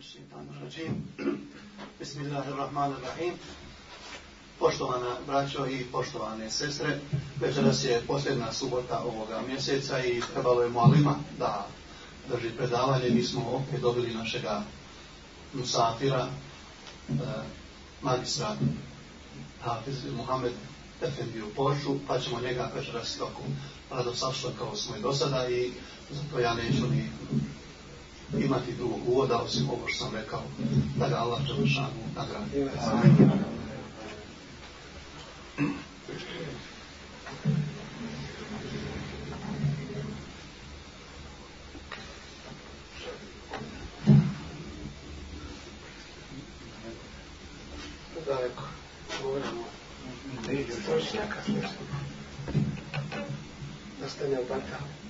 Bismillahirrahmanirrahim. Bismillahirrahmanirrahim. Poštovana braćo i poštovane sestre, večeras je posljedna subota ovoga mjeseca i trebalo je malima da drži predavanje. Mi smo opet dobili našega musafira, eh, magistra Hafiz Muhammed Efendi u Poršu, pa ćemo njega večeras tako rado sašla kao smo i do sada i zato ja neću ni imati drugog uvoda, osim ovo što sam rekao, da ga Allah Đelešanu nagradi. Daleko. Govorimo. Ne ide stručnjaka. Nastane u Batalu.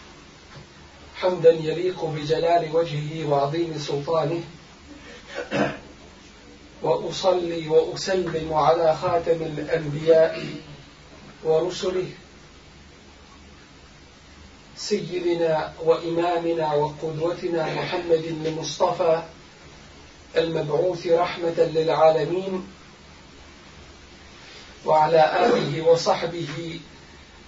حمدا يليق بجلال وجهه وعظيم سلطانه. وأصلي وأسلم على خاتم الأنبياء ورسله. سيدنا وإمامنا وقدوتنا محمد المصطفى المبعوث رحمة للعالمين. وعلى آله وصحبه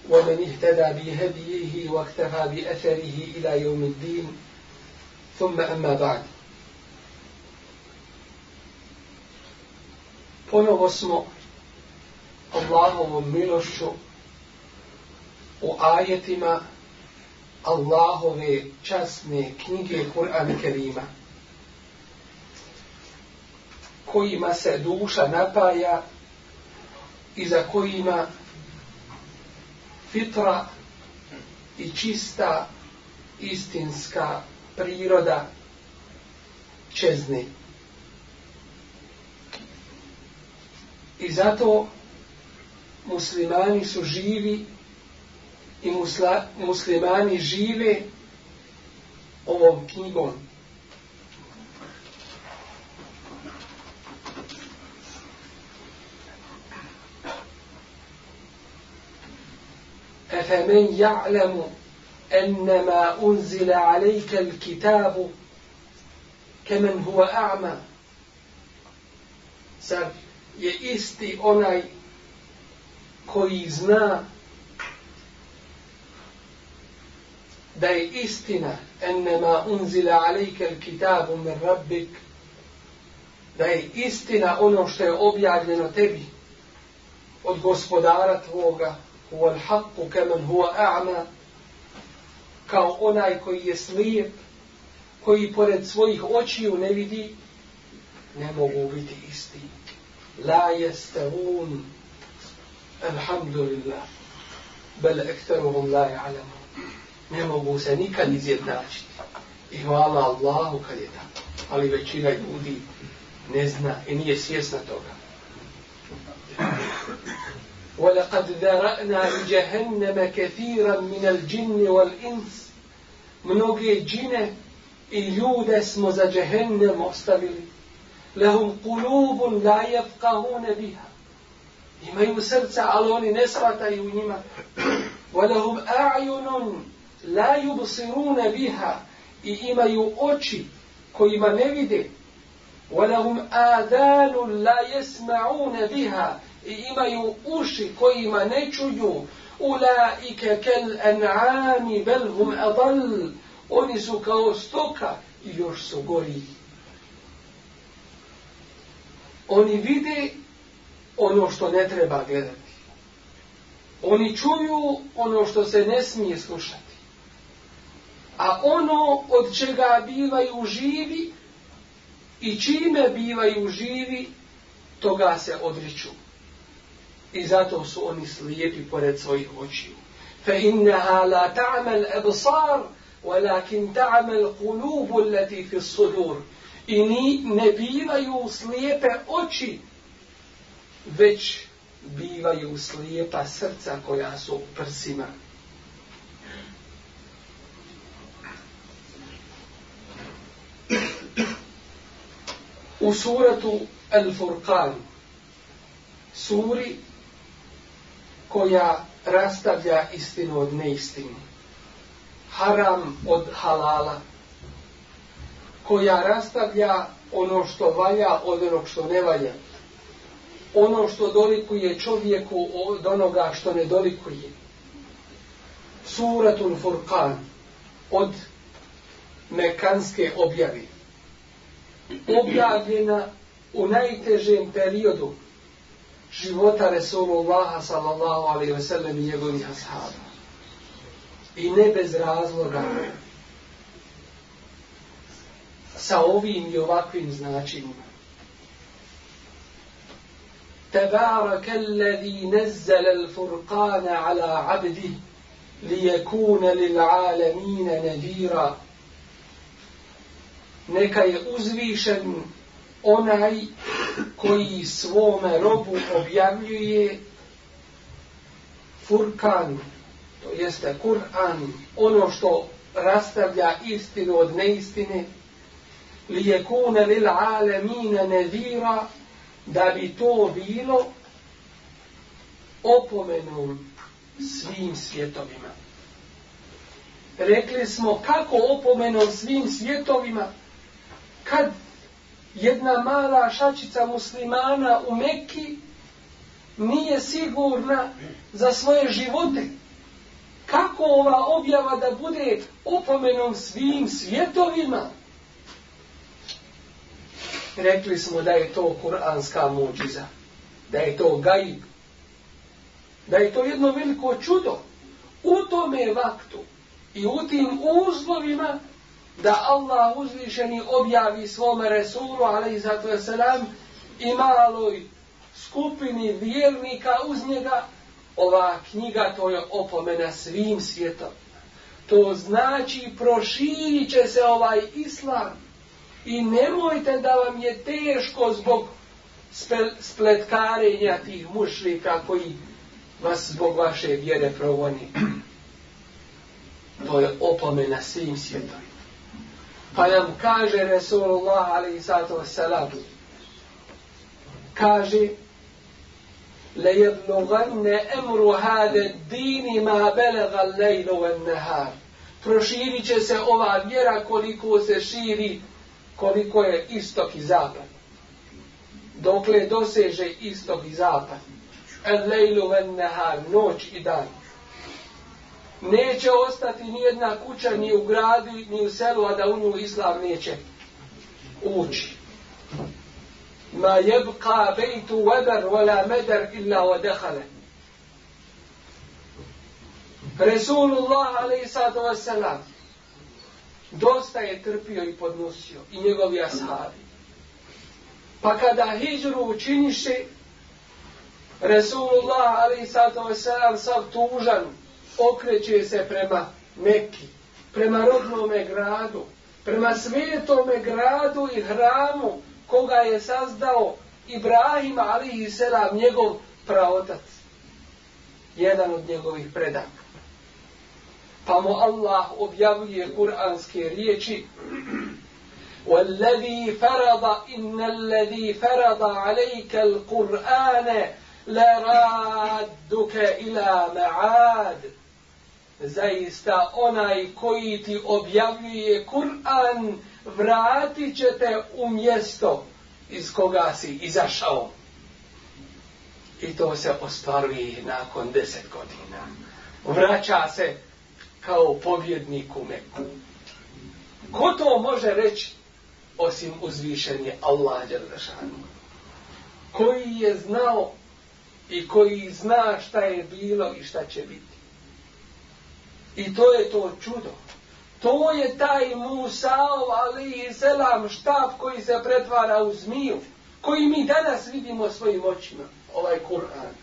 ومن اهتدى بهديه واكتفى بأثره إلى يوم الدين ثم أما بعد ponovo smo Allahovom milošću u ajetima Allahove časne knjige Kur'an Kerima kojima se duša napaja i za kojima fitra i čista istinska priroda čezni. I zato muslimani su živi i musla, muslimani žive ovom knjigom. أفمن يعلم أنما أنزل عليك الكتاب كمن هو أعمى Zar je isti onaj koji zna da je istina ennema unzila alejke kitabu min rabbik da je istina ono što je objavljeno tebi od gospodara tvoga huwa al-haqqu kaman huwa a'ma kao onaj koji je slijep koji pored svojih očiju ne vidi ne mogu biti isti. La yastavun alhamdulillah. Bel ekteruhum la ya'lamun ne mogu se nikad izjednačiti. I hvala Allahu kad je tako. Ali većina ljudi ne zna i nije svjesna toga. ولقد ذرأنا لجهنم كثيرا من الجن والإنس. منوكي جنة إيود اسمه ذا جهنم لهم قلوب لا يفقهون بها. لما يسلسع علون نسرة يونيما ولهم أعين لا يبصرون بها. إيما يؤتي كيما نبدي ولهم آذان لا يسمعون بها. I imaju uši kojima ne čuju. Ulaike kel an'ami bel hum adal oni su kao stoka i još su gori. Oni vide ono što ne treba gledati. Oni čuju ono što se ne smije slušati. A ono od čega bivaju živi i čime bivaju živi toga se odriču. I zato su oni slijepi pored svojih očiju. Innaha la ta'mal absar, walakin ta'mal qulubu allati fi sudur. I ni ne bivaju slijepe oči, već bivaju slijepa srca koja su u prsima. U suratu Al-Furqan, suri koja rastavlja istinu od neistinu, haram od halala, koja rastavlja ono što valja od onog što ne valja, ono što dolikuje čovjeku od onoga što ne dolikuje. Suratul Furqan od mekanske objavi. Objavljena u najtežem periodu života Resulullaha sallallahu alaihi ve sellem i njegovih ashaba. I ne bez razloga sa ovim i ovakvim značinima. تبارك الذي نزل الفرقان على عبده ليكون للعالمين نذيرا neka je uzvišen onaj koji svome robu objavljuje furkan, to jeste Kur'an, ono što rastavlja istinu od neistine, li je kune lil alemine nevira, da bi to bilo opomenom svim svjetovima. Rekli smo kako opomenom svim svjetovima kad jedna mala šačica muslimana u Mekki nije sigurna za svoje živote. Kako ova objava da bude opomenom svim svjetovima? rekli smo da je to kuranska muđiza, da je to gaib, da je to jedno veliko čudo. U tome vaktu i u tim uzlovima da Allah uzvišeni objavi svome Resulu, ali i zato je selam, i maloj skupini vjernika uz njega, ova knjiga to je opomena svim svijetom. To znači proširit će se ovaj islam I nemojte da vam je teško zbog spletkarenja tih mušlika koji vas zbog vaše vjere provoni. To je opomena svim svjetovima. Pa nam kaže Resulullah alaihi sallatu wassalam kaže لَيَبْلُغَنَّ أَمْرُ هَذَا الدِّينِ مَا بَلَغَ اللَّيْلُ وَالنَّهَارِ Proširit će se ova vjera koliko se širi koliko je istok i zapad. Dokle doseže istok i zapad. El lejlu ven nehar, noć i dan. Neće ostati ni jedna kuća ni u gradu ni u selu, a da u nju islam neće ući. Ma jebka bejtu weber wala medar illa wa. Resulullah alaihi sallatu wassalam dosta je trpio i podnosio i njegovi ashabi. Pa kada hijđru učiniše, Resulullah ali sato selam sav tužan okreće se prema Mekki, prema rodnome gradu, prema svetome gradu i hramu koga je sazdao Ibrahim ali i selam njegov praotac. Jedan od njegovih predaka pa mu Allah objavljuje kuranske riječi والذي فرض إن الذي فرض عليك القرآن لرادك إلى معاد zaista onaj koji ti objavljuje Kur'an vratit će te u mjesto iz koga si izašao. I to se ostvaruje nakon deset godina. Vraća se kao pobjednik u Meku. Ko to može reći osim uzvišenje Allah Đalešanu? Koji je znao i koji zna šta je bilo i šta će biti. I to je to čudo. To je taj Musaov ali i selam štab koji se pretvara u zmiju. Koji mi danas vidimo svojim očima. Ovaj Kur'an.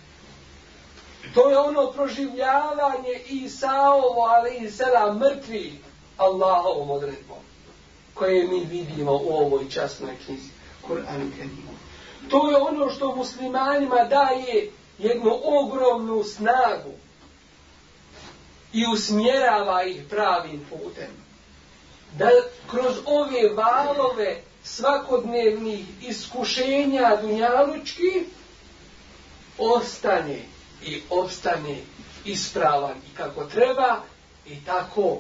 To je ono proživljavanje Isaovo, ali i selam mrtvi Allahovom odredbom. koje mi vidimo u ovoj časnoj knjizi, Kur'an Kerimu. To je ono što muslimanima daje jednu ogromnu snagu i usmjerava ih pravim putem. Da kroz ove valove svakodnevnih iskušenja dunjalučki ostane i obstane ispravan i kako treba i tako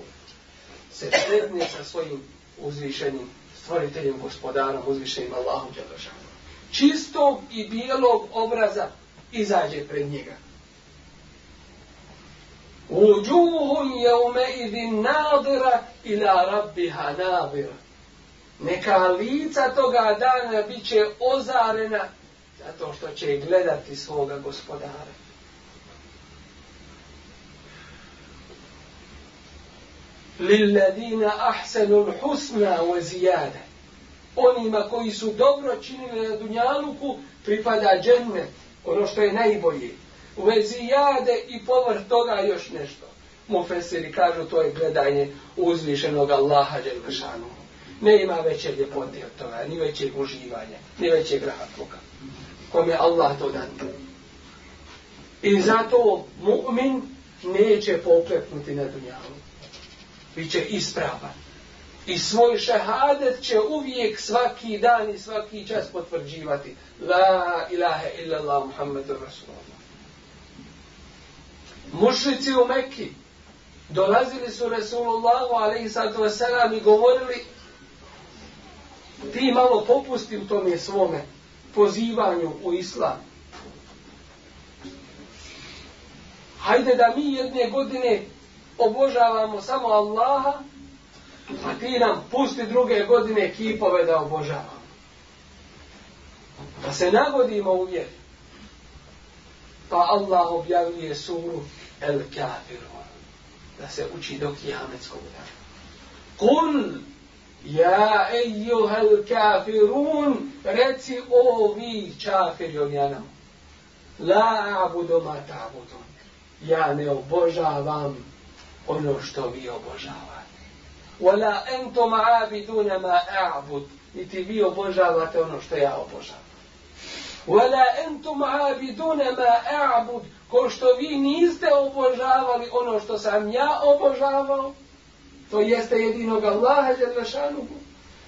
se sretne sa svojim uzvišenim stvoriteljem, gospodarom, uzvišenim Allahom Đelešanom. Čistog i bijelog obraza izađe pred njega. Uđuhun jeume idin nadira ila rabbiha nadira. Neka lica toga dana bit će ozarena zato što će gledati svoga gospodara. Lilladina ahsanul husna wa ziyada. Onima koji su dobro činili na dunjaluku pripada džennet, ono što je najbolje. U vezi jade i povrh toga još nešto. Mufesiri kažu to je gledanje uzvišenog Allaha Đelešanu. Ne ima veće ljepote od toga, ni većeg uživanja, ni većeg rahatluka. Kome Allah to dan. I zato mu'min neće poklepnuti na dunjalu. Biće ispravan. I svoj šehadet će uvijek svaki dan i svaki čas potvrđivati. La ilaha illallah Muhammedur Rasulullah. Mušlici u Mekki dolazili su Rasulullahu alaihi sallatu wasalam i govorili ti malo popusti u tome svome pozivanju u islam. Hajde da mi jedne godine obožavamo samo Allaha, a ti nam pusti druge godine kipove da obožavamo. Da se nagodimo u vjeru. Pa Allah objavljuje suru El Kafirun. Da se uči do kijametskog dana. Kul Ja ejuhel kafirun, reci o vi čafiri on. La abudu ma ta'budun. Ja ne obožavam ono što vi obožavate. Wala entum abiduna ma a'bud. Niti vi obožavate ono što ja obožavam. Wala entum abiduna ma a'bud. Ko što vi niste obožavali ono što sam ja obožavao, To jeste jedinog Allaha Đelešanuhu.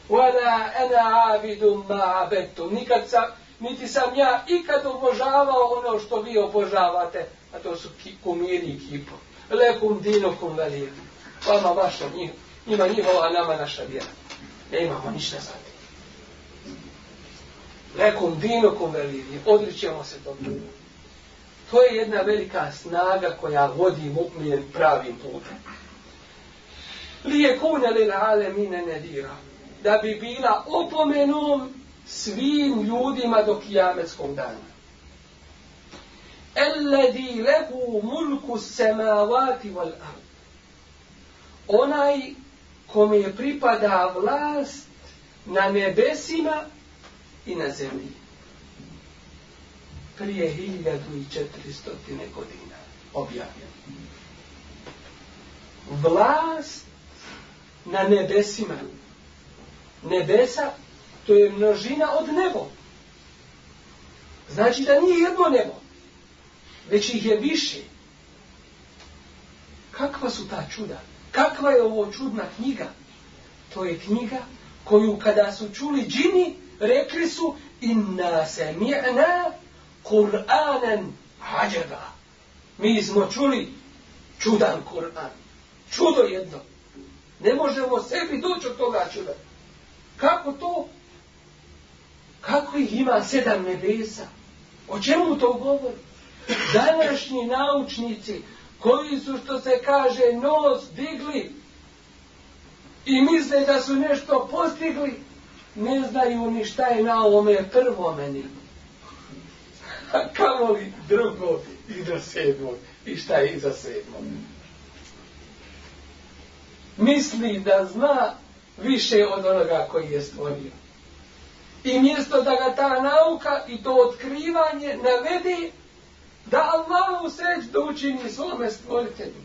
Wala ana abidum ma abedtum. Nikad sam, niti sam ja ikad obožavao ono što vi obožavate. A to su kumiri i kipo. Lekum dinukum velir. Vama vaša njih, njima njihova, a nama naša vjera. Ne imamo ništa za ti. Lekum dinukum velir. Odličemo se tog To je jedna velika snaga koja vodi mu'min pravim putem lije kune lil alemine nedira, da bi bila opomenom svim ljudima do kijametskog dana. Elledi lehu mulku semavati wal ard. Onaj kome pripada vlast na nebesima i na zemlji. Prije 1400 godina objavljen. Vlast na nebesima. Nebesa, to je množina od nebo. Znači da nije jedno nebo, već ih je više. Kakva su ta čuda? Kakva je ovo čudna knjiga? To je knjiga koju kada su čuli džini, rekli su inna se mi'na Kur'anan hađaba. Mi smo čuli čudan Kur'an. Čudo jedno. Ne možemo sebi doći od toga čuda. Kako to? Kako ih ima sedam nebesa? O čemu to govori? Današnji naučnici koji su, što se kaže, nos digli i misle da su nešto postigli, ne znaju ni šta je na ovome prvome nivu. A kamo li drugo i do sedmog i šta je iza sedmog? misli da zna više od onoga koji je stvorio. I mjesto da ga ta nauka i to otkrivanje navede da Allah u sreć da učini svome stvoritelju.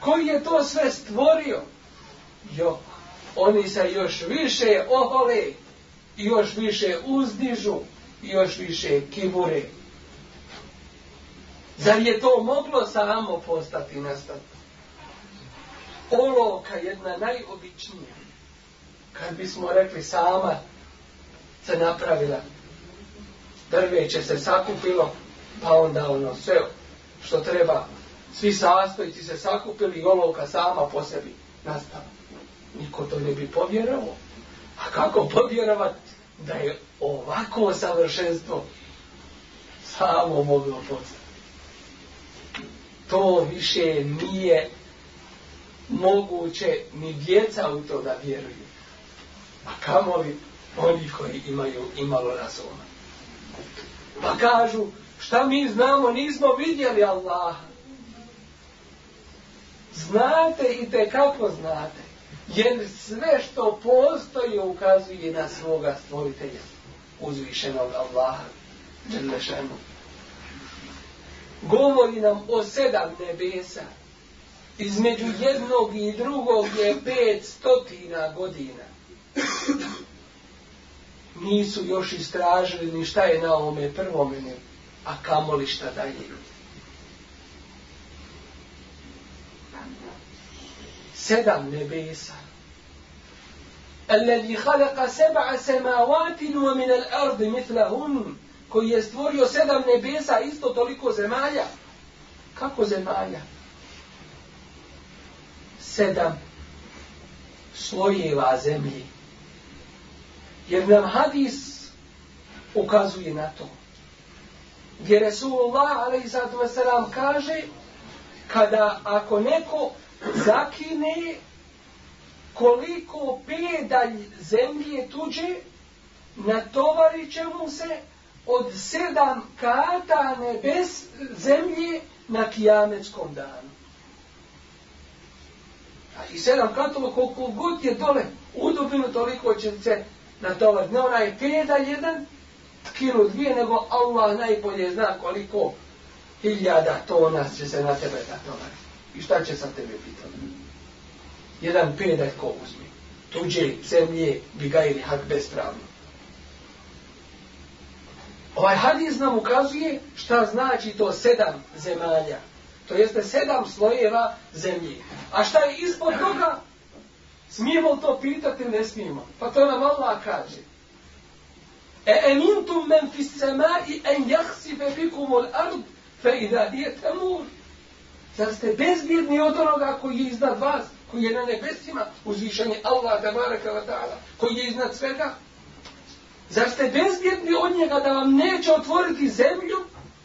Koji je to sve stvorio? Jo, oni se još više ohole i još više uzdižu i još više kibure. Zar je to moglo samo postati nastati? Olovka jedna najobičnija. Kad bismo rekli sama se napravila. Drveće se sakupilo, pa onda ono sve što treba. Svi sastojci se sakupili i olovka sama po sebi nastala. Niko to ne bi povjerovao. A kako povjerovati da je ovako savršenstvo samo moglo postati? To više nije moguće ni djeca u to da vjeruju. A kamo li oni koji imaju imalo razuma? Pa kažu, šta mi znamo, nismo vidjeli Allaha. Znate i te kako znate. Jer sve što postoji ukazuje na svoga stvoritelja. Uzvišenog Allaha. Đelešenu. Govori nam o sedam nebesa. Između jednog i drugog je pet stotina godina. Nisu još istražili ni šta je na ovome prvome. A kamoli šta dalje. sedam nebesa. Alladhi khalaqa sab'a samawatin wa min al-ard mithlahun koji je stvorio sedam nebesa isto toliko zemalja. Kako zemalja? Sedam slojeva zemlje. Jer nam hadis ukazuje na to. Gdje Resulullah a.s. kaže kada ako neko zakine koliko pedalj zemlje tuđe natovarit će mu se od sedam kata nebes zemlje na kijametskom danu. A i sedam katova koliko god je dole u dubinu toliko će se natovarit. Ne onaj pedalj jedan, kilo dvije, nego Allah najbolje zna koliko hiljada tona će se na tebe natovariti. I šta će sa tebe pitati? Jedan pedalj ko uzmi. Tuđe zemlje bi ga ili hak bespravno. Ovaj hadis nam ukazuje šta znači to sedam zemalja. To jeste sedam slojeva zemlje. A šta je ispod toga? Smijemo to pitati ili ne smijemo? Pa to nam Allah kaže. E emintum men fis semai en jahsife bikumul ard fe idha je temur. Zar ste bezbjedni od onoga koji je iznad vas, koji je na nebesima, uzvišenje Allah, tabaraka wa ta'ala, koji je iznad svega? Zar ste bezbjedni od njega da vam neće otvoriti zemlju?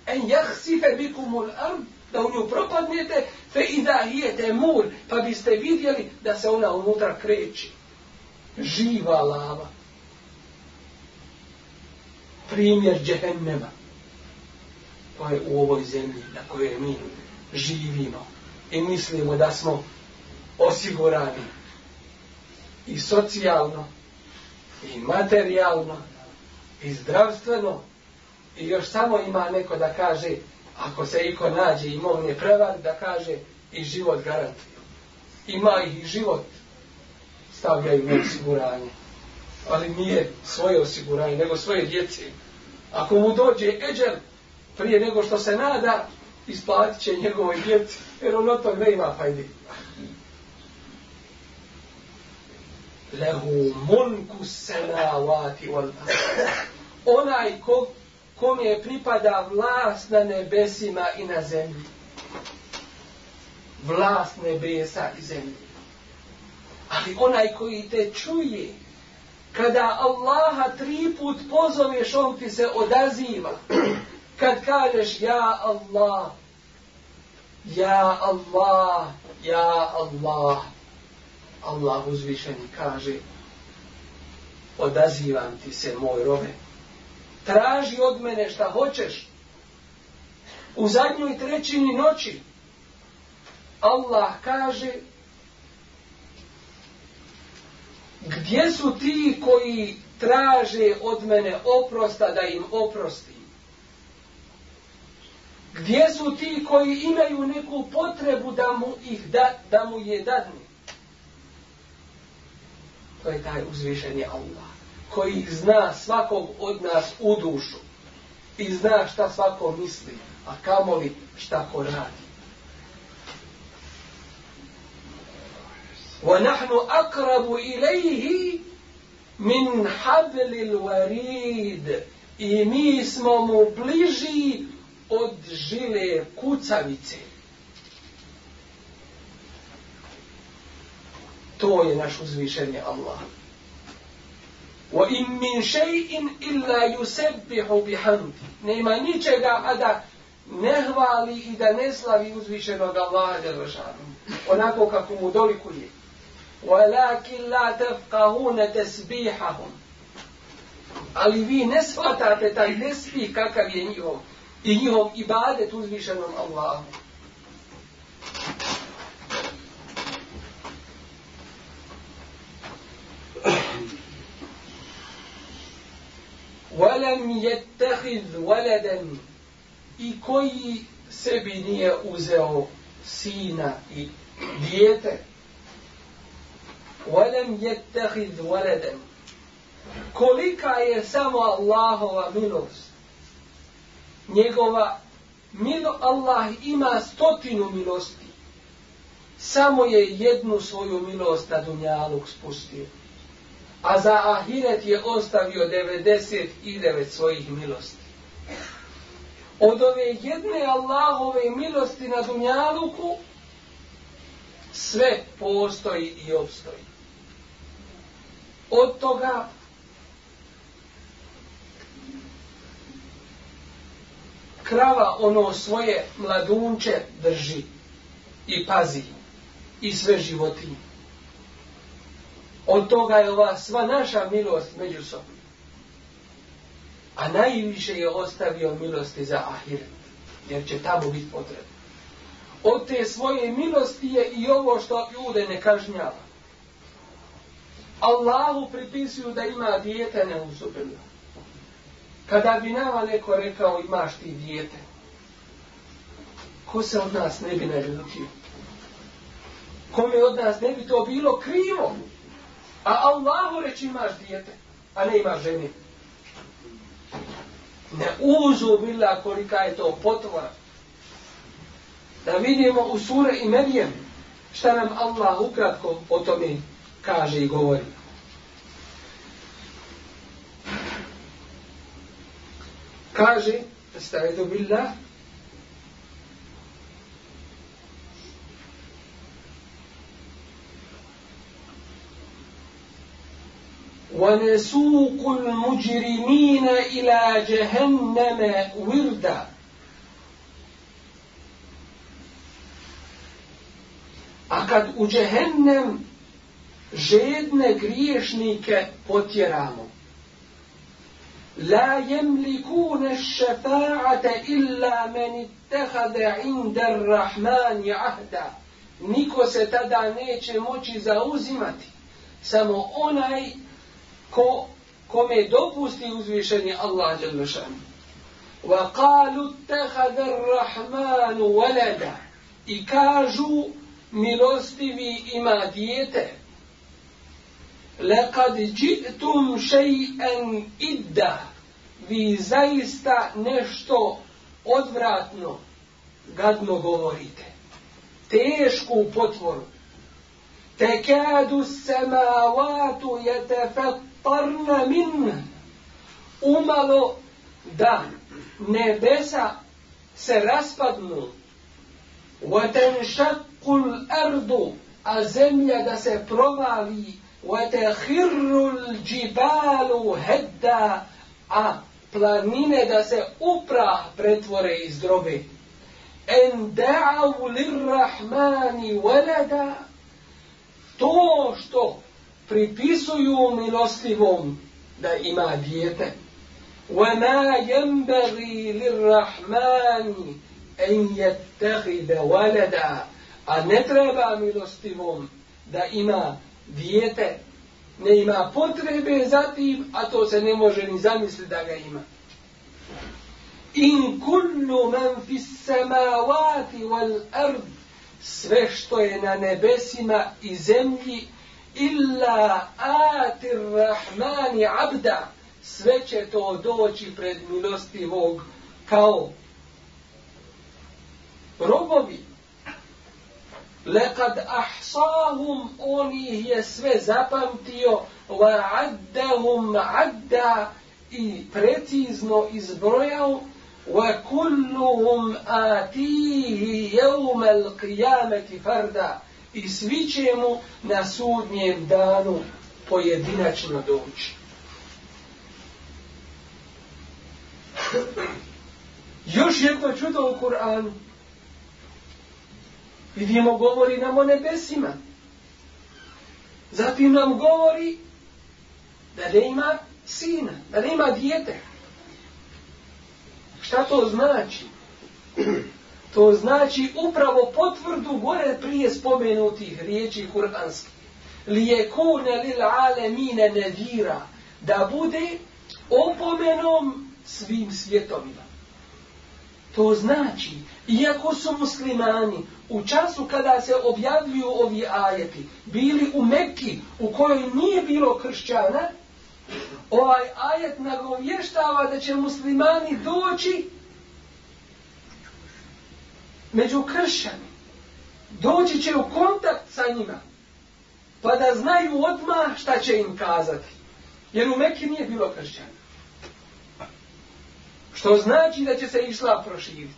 En jahsife bikumul ard, da u nju propadnete, fe i da hijete mur, pa biste vidjeli da se ona unutra kreći. Živa lava. Primjer džehennema. To je u ovoj zemlji na kojoj mi živimo. I mislimo da smo osigurani i socijalno, i materijalno, i zdravstveno, i još samo ima neko da kaže, ako se iko nađe i mogne prevar, da kaže i život garantuje. Ima ih i život stavljaju na osiguranje. Ali nije svoje osiguranje, nego svoje djece. Ako mu dođe eđel prije nego što se nada, isplatit će njegovoj djeci, jer on od tog ne ima fajdi. Lehu munku senavati wal Onaj ko kom je pripada vlast na nebesima i na zemlji. Vlast nebesa i zemlji. Ali onaj koji te čuje, kada Allaha tri put pozoveš, on ti se odaziva. Kad kažeš, ja Allah, ja Allah, ja Allah, Allah uzvišeni kaže, odazivam ti se, moj robe, traži od mene šta hoćeš. U zadnjoj trećini noći Allah kaže gdje su ti koji traže od mene oprosta da im oprostim? Gdje su ti koji imaju neku potrebu da mu ih da, da mu je dadni? To je taj uzvišeni Allah. Koji zna svakog od nas u dušu. I zna šta svako misli. A kamoli šta ko radi. ونحن أقرب إليه من حبل الوريد i mi smo mu bliži od žile kucavice. To je naš uzvišenje Allah. Wa in min shay'in illa yusabbihu bihamdi. Nema ničega a da ne hvali i da ne slavi uzvišenog Allaha dželešanu. Onako kako mu dolikuje. ولكن لا تفقهون تسبيحهم ali vi ne shvatate taj nespi kakav je njihov I njihov ibadet uzvišenom Allahu. ولم يتخذ ولدا i koji sebi nije uzeo sina i dijete ولم يتخذ ولدا kolika je samo Allahova milost njegova milo Allah ima stotinu milosti. Samo je jednu svoju milost na dunjaluk spustio. A za ahiret je ostavio 99 svojih milosti. Od ove jedne Allahove milosti na dunjaluku sve postoji i obstoji od toga krava ono svoje mladunče drži i pazi i sve životinje. Od toga je ova sva naša milost među sobom. A najviše je ostavio milosti za ahiret, jer će tamo biti potrebno. Od te svoje milosti je i ovo što ljude ne kažnjava. Allahu pripisuju da ima dijete neuzubilo. Kada bi nama neko rekao imaš ti dijete, ko se od nas ne bi naljutio? Kome od nas ne bi to bilo krivo? A Allahu reći imaš dijete, a ne imaš žene. Ne uzubila kolika je to potvora. Da vidimo u sure i Merijem šta nam Allah ukratko o tome kaže i govori. Kaže, stavidu billah, ونسوق المجرمين إلى جهنم وردا A kad u džehennem žedne griješnike potjeramo. La يملكون šefa'ate illa men ittehade عند rahmani ahda. Niko se tada neće moći zauzimati. Samo onaj ko, kome dopusti uzvišenje Allah Đalešan. Wa kalu ittehade rahmanu walada. I kažu milostivi ima dijete. Lekad jitum še'en idda. Vi zaista nešto odvratno, gadno govorite. Tešku potvoru. Tekadu samavatu jetefettarna min. Umalo da nebesa se raspadnu. Vatenšakul ardu, a zemlja da se provali وَتَخِرُّ الْجِبَالُ هَدَّا a planine da se upra pretvore iz drobe. En da'u lirrahmani walada to što pripisuju milostivom da ima dijete. وَمَا يَنْبَغِي لِلرَّحْمَانِ أَنْ يَتَّخِذَ وَلَدًا A ne treba milostivom da ima dijete ne ima potrebe za tim, a to se ne može ni zamisliti da ga ima. In kullu man fis samawati wal ard sve što je na nebesima i zemlji illa atir rahmani abda sve će to doći pred milostivog kao robovi lekad ahsahum oni je sve zapamtio wa addahum adda i precizno izbrojao wa kulluhum atihi yawm al-qiyamati farda i svi će mu na sudnjem danu pojedinačno doći. Još jedno čudo u Kur'anu. Vidimo, govori nam o nebesima. Zatim nam govori da ne ima sina, da ne ima dijete. Šta to znači? To znači upravo potvrdu gore prije spomenutih riječi kuranskih. Li lil alemine nevira da bude opomenom svim svjetovima. To znači, iako su muslimani u času kada se objavljuju ovi ajeti, bili u Mekki u kojoj nije bilo kršćana, ovaj ajet nagovještava da će muslimani doći među kršćani. Doći će u kontakt sa njima, pa da znaju odmah šta će im kazati. Jer u Mekki nije bilo kršćana. Što znači da će se islam proširiti.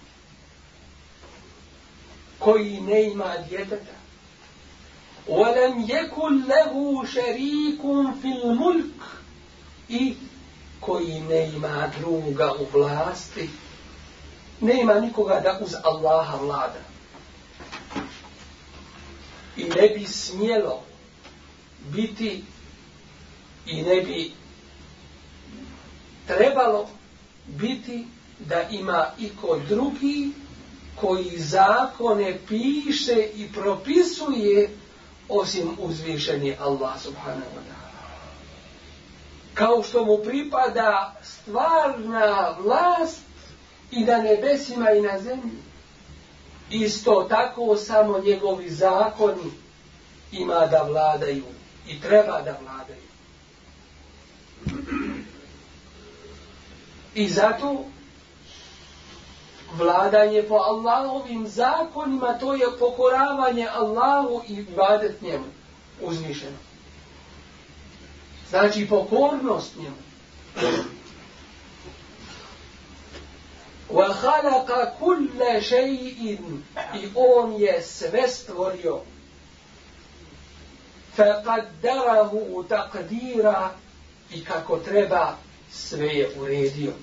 Koji ne ima djeteta. وَلَمْ يَكُنْ لَهُ شَرِيكٌ فِي الْمُلْكِ I koji ne ima druga u vlasti, ne ima nikoga da uz Allaha vlada. I ne bi smjelo biti i ne bi trebalo biti da ima i ko drugi koji zakone piše i propisuje osim uzvišeni Allah subhanahu wa ta'ala. Kao što mu pripada stvarna vlast i na nebesima i na zemlji. Isto tako samo njegovi zakoni ima da vladaju i treba da vladaju. I zato vladanje po Allahovim zakonima to je pokoravanje Allahu i ibadet njemu uzvišeno. Znači pokornost njemu. وَخَلَقَ كُلَّ شَيْءٍ I on je sve stvorio. فَقَدَّرَهُ تَقْدِيرًا I kako treba sve je uredio.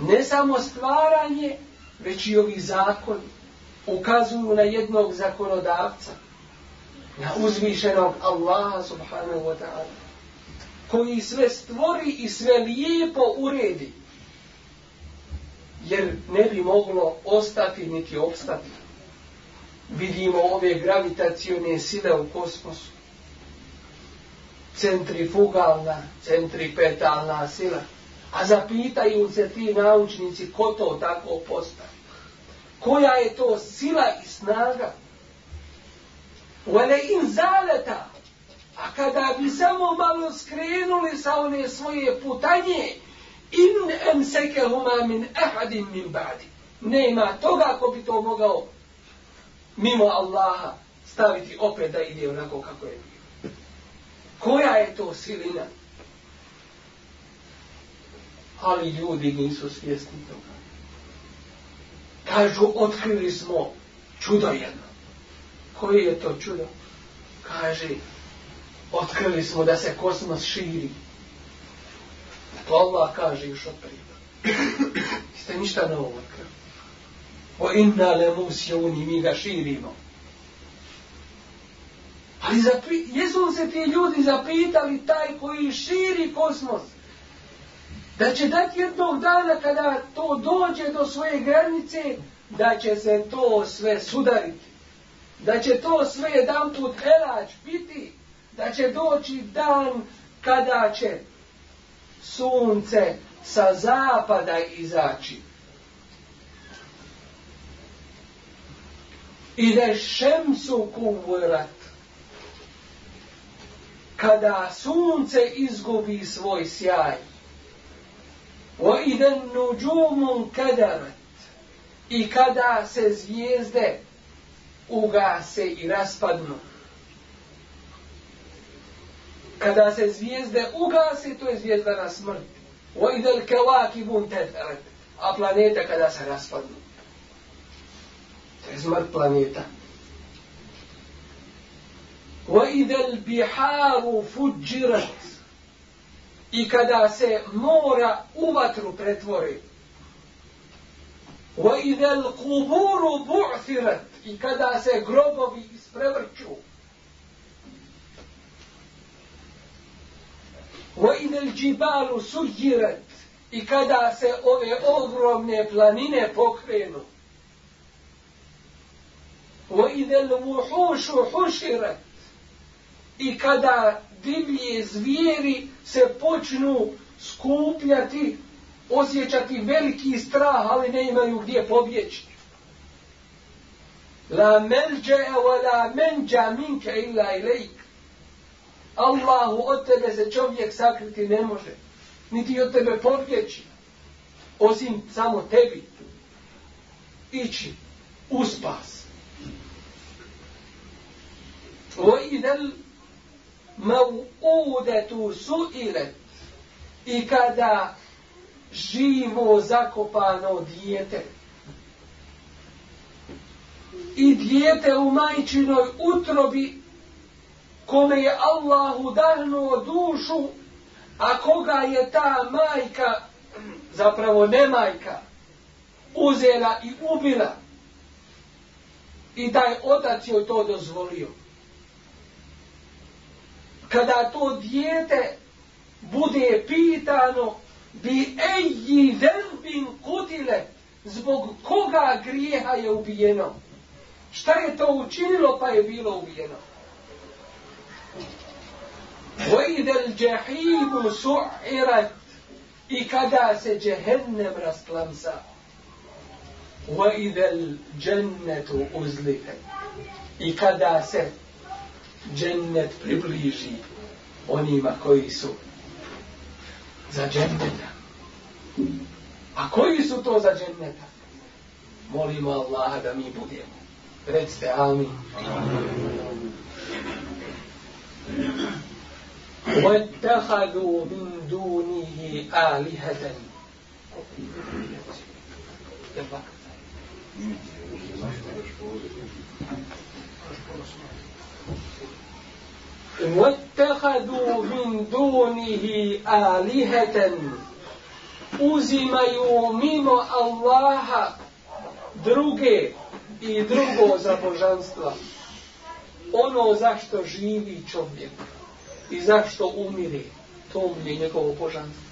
Ne samo stvaranje, već i ovi zakon ukazuju na jednog zakonodavca, na uzvišenog Allaha subhanahu wa ta'ala, koji sve stvori i sve lijepo uredi, jer ne bi moglo ostati niti opstati. Vidimo ove gravitacione sile u kosmosu, centrifugalna, centripetalna sila. A zapitaju se ti naučnici ko to tako postavi. Koja je to sila i snaga? Ule in zaleta. A kada bi samo malo skrenuli sa one svoje putanje, in emsekehuma min ahadim min badi. Nema toga ko bi to mogao mimo Allaha staviti opet da ide onako kako je bilo. Koja je to silina? Ali ljudi nisu svjesni toga. Kažu, otkrili smo čudo jedno. Koje je to čudo? Kaže, otkrili smo da se kosmos širi. To Allah kaže još od prije. Ste ništa novo otkrili. O inna le musjuni, mi ga širimo. Ali zapi, jesu se ti ljudi zapitali taj koji širi kosmos? Da će dati jednog dana kada to dođe do svoje granice, da će se to sve sudariti. Da će to sve jedan put helač biti. Da će doći dan kada će sunce sa zapada izaći. I da šemsu kuvirat kada sunce izgubi svoj sjaj wa idan nujumun kadarat i kada se zvijezde ugase i raspadnu. Kada se zvijezde ugase to je zvijezdana smrt. Wa idan kawakibun tadarat a planeta kada se raspadnu. To je smrt planeta. وَإِذَا الْبِحَارُ فُجِّرَتْ I kada se mora u vatru pretvori. وَإِذَا الْقُبُورُ بُعْثِرَتْ I kada se grobovi isprevrću. وَإِذَا الْجِبَالُ سُجِّرَتْ I kada se ove ogromne planine pokrenu. وَإِذَا الْوُحُوشُ حُشِرَتْ i kada divlje zvijeri se počnu skupljati, osjećati veliki strah, ali ne imaju gdje pobjeći. La melđe e wa la menđa minke illa ilajk. Allahu od tebe se čovjek sakriti ne može. Niti od tebe pobjeći. Osim samo tebi. Ići u spas. O idel mau'udetu su'ilet i kada živo zakopano dijete. I dijete u majčinoj utrobi kome je Allah udahnuo dušu a koga je ta majka zapravo ne majka uzela i ubila. I taj otac joj to dozvolio kada to dijete bude pitano bi eji zelbin kutile zbog koga grijeha je ubijeno. Šta je to učinilo pa je bilo ubijeno? Vajdel džahimu su'irat i kada se džehennem rasklamsa. Vajdel džennetu uzlifet i kada se džennet približi onima koji su za dženneta. A koji su to za dženneta? Molimo Allaha da mi budemo. Recite amin. وَاتَّخَذُوا مِنْ دُونِهِ آلِهَةً واتخذوا من دونه آلهة uzimaju mimo Allaha druge i drugo za božanstva ono zašto živi čovjek i zašto umire to mu je njegovo božanstvo